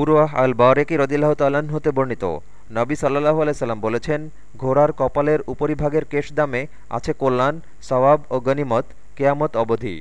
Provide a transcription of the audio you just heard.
উরওয়াহ আল বারেকি রদিল্লাহ তাল্লাহ্ন হতে বর্ণিত। নবী সাল্লাহ আলাইসাল্লাম বলেছেন, ঘোড়ার কপালের উপরিভাগের কেশদামে আছে কল্যাণ, সওয়াব ও গনিমত কেয়ামত অবধি।